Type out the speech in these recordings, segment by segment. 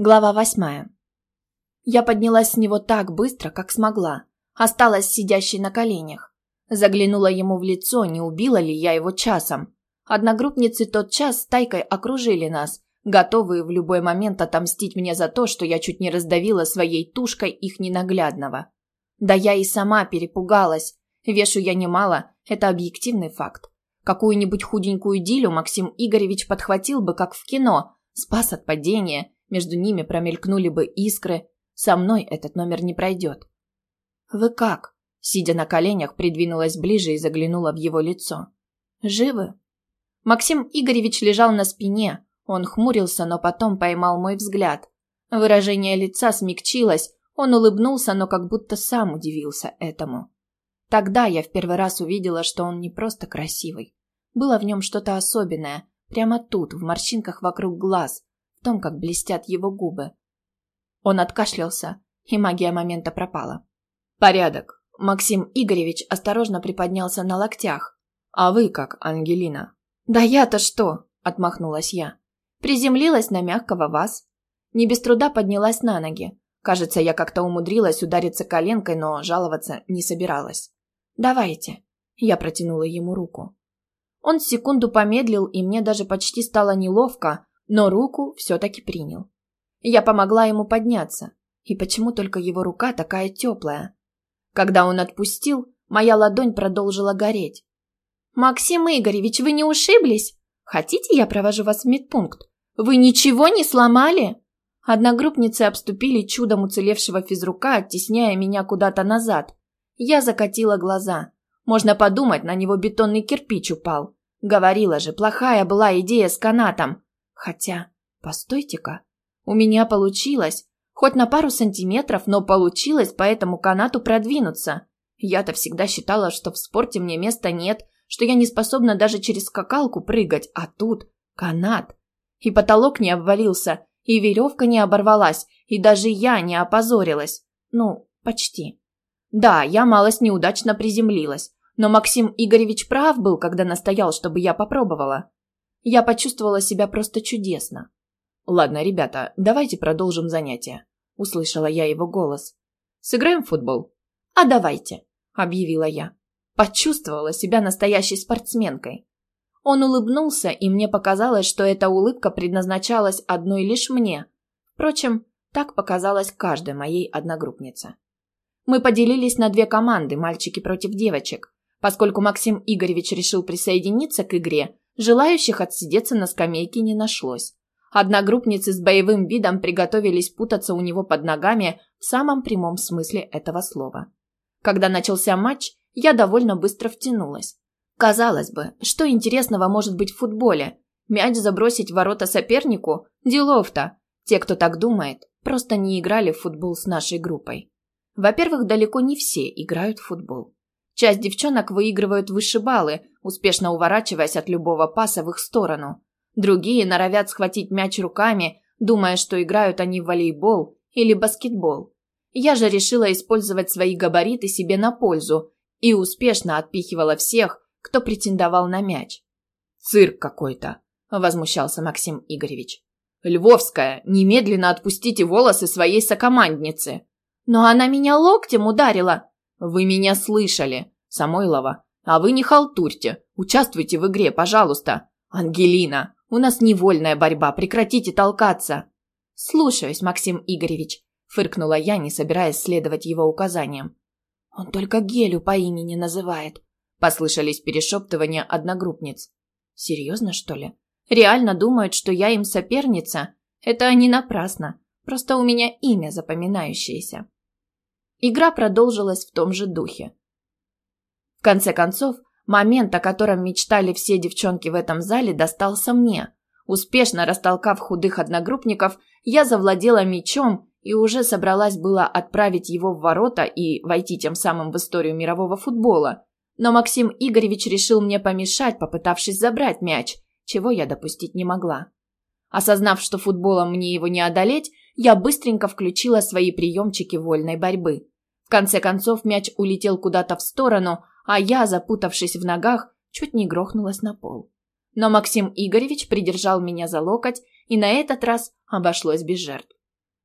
Глава восьмая. Я поднялась с него так быстро, как смогла. Осталась сидящей на коленях. Заглянула ему в лицо, не убила ли я его часом. Одногруппницы тот час стайкой окружили нас, готовые в любой момент отомстить мне за то, что я чуть не раздавила своей тушкой их ненаглядного. Да я и сама перепугалась. Вешу я немало, это объективный факт. Какую-нибудь худенькую дилю Максим Игоревич подхватил бы, как в кино, спас от падения – между ними промелькнули бы искры. Со мной этот номер не пройдет. «Вы как?» Сидя на коленях, придвинулась ближе и заглянула в его лицо. «Живы?» Максим Игоревич лежал на спине. Он хмурился, но потом поймал мой взгляд. Выражение лица смягчилось. Он улыбнулся, но как будто сам удивился этому. Тогда я в первый раз увидела, что он не просто красивый. Было в нем что-то особенное. Прямо тут, в морщинках вокруг глаз, в том, как блестят его губы. Он откашлялся, и магия момента пропала. «Порядок». Максим Игоревич осторожно приподнялся на локтях. «А вы как, Ангелина?» «Да я-то что?» – отмахнулась я. Приземлилась на мягкого вас. Не без труда поднялась на ноги. Кажется, я как-то умудрилась удариться коленкой, но жаловаться не собиралась. «Давайте». Я протянула ему руку. Он секунду помедлил, и мне даже почти стало неловко, но руку все-таки принял. Я помогла ему подняться. И почему только его рука такая теплая? Когда он отпустил, моя ладонь продолжила гореть. «Максим Игоревич, вы не ушиблись? Хотите, я провожу вас в медпункт? Вы ничего не сломали?» Одногруппницы обступили чудом уцелевшего физрука, оттесняя меня куда-то назад. Я закатила глаза. Можно подумать, на него бетонный кирпич упал. Говорила же, плохая была идея с канатом. Хотя, постойте-ка, у меня получилось, хоть на пару сантиметров, но получилось по этому канату продвинуться. Я-то всегда считала, что в спорте мне места нет, что я не способна даже через скакалку прыгать, а тут канат. И потолок не обвалился, и веревка не оборвалась, и даже я не опозорилась. Ну, почти. Да, я малость неудачно приземлилась, но Максим Игоревич прав был, когда настоял, чтобы я попробовала. Я почувствовала себя просто чудесно. «Ладно, ребята, давайте продолжим занятие», – услышала я его голос. «Сыграем в футбол?» «А давайте», – объявила я. Почувствовала себя настоящей спортсменкой. Он улыбнулся, и мне показалось, что эта улыбка предназначалась одной лишь мне. Впрочем, так показалось каждой моей одногруппнице. Мы поделились на две команды, мальчики против девочек. Поскольку Максим Игоревич решил присоединиться к игре, Желающих отсидеться на скамейке не нашлось. Одногруппницы с боевым видом приготовились путаться у него под ногами в самом прямом смысле этого слова. Когда начался матч, я довольно быстро втянулась. Казалось бы, что интересного может быть в футболе? Мяч забросить в ворота сопернику? Делов-то. Те, кто так думает, просто не играли в футбол с нашей группой. Во-первых, далеко не все играют в футбол. Часть девчонок выигрывают вышибалы, успешно уворачиваясь от любого паса в их сторону. Другие норовят схватить мяч руками, думая, что играют они в волейбол или баскетбол. Я же решила использовать свои габариты себе на пользу и успешно отпихивала всех, кто претендовал на мяч. «Цирк какой-то», – возмущался Максим Игоревич. «Львовская, немедленно отпустите волосы своей сокомандницы!» «Но она меня локтем ударила!» «Вы меня слышали, Самойлова. А вы не халтурьте. Участвуйте в игре, пожалуйста. Ангелина, у нас невольная борьба, прекратите толкаться». «Слушаюсь, Максим Игоревич», – фыркнула я, не собираясь следовать его указаниям. «Он только Гелю по имени называет», – послышались перешептывания одногруппниц. «Серьезно, что ли? Реально думают, что я им соперница? Это не напрасно. Просто у меня имя запоминающееся». Игра продолжилась в том же духе. В конце концов, момент, о котором мечтали все девчонки в этом зале, достался мне. Успешно растолкав худых одногруппников, я завладела мечом и уже собралась была отправить его в ворота и войти тем самым в историю мирового футбола. Но Максим Игоревич решил мне помешать, попытавшись забрать мяч, чего я допустить не могла. Осознав, что футболом мне его не одолеть, я быстренько включила свои приемчики вольной борьбы. В конце концов мяч улетел куда-то в сторону, а я, запутавшись в ногах, чуть не грохнулась на пол. Но Максим Игоревич придержал меня за локоть, и на этот раз обошлось без жертв.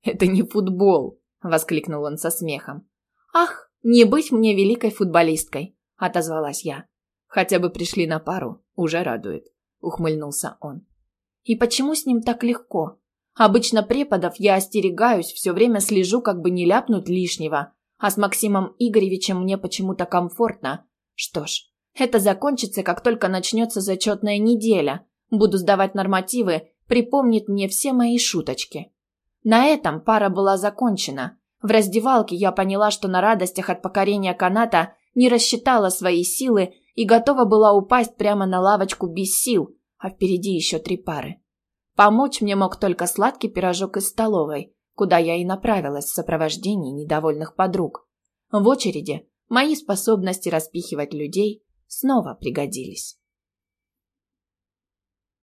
«Это не футбол!» – воскликнул он со смехом. «Ах, не быть мне великой футболисткой!» – отозвалась я. «Хотя бы пришли на пару, уже радует», – ухмыльнулся он. «И почему с ним так легко? Обычно преподов я остерегаюсь, все время слежу, как бы не ляпнуть лишнего, а с Максимом Игоревичем мне почему-то комфортно. Что ж, это закончится, как только начнется зачетная неделя. Буду сдавать нормативы, припомнит мне все мои шуточки. На этом пара была закончена. В раздевалке я поняла, что на радостях от покорения каната не рассчитала свои силы и готова была упасть прямо на лавочку без сил, а впереди еще три пары. Помочь мне мог только сладкий пирожок из столовой, куда я и направилась в сопровождении недовольных подруг. В очереди мои способности распихивать людей снова пригодились.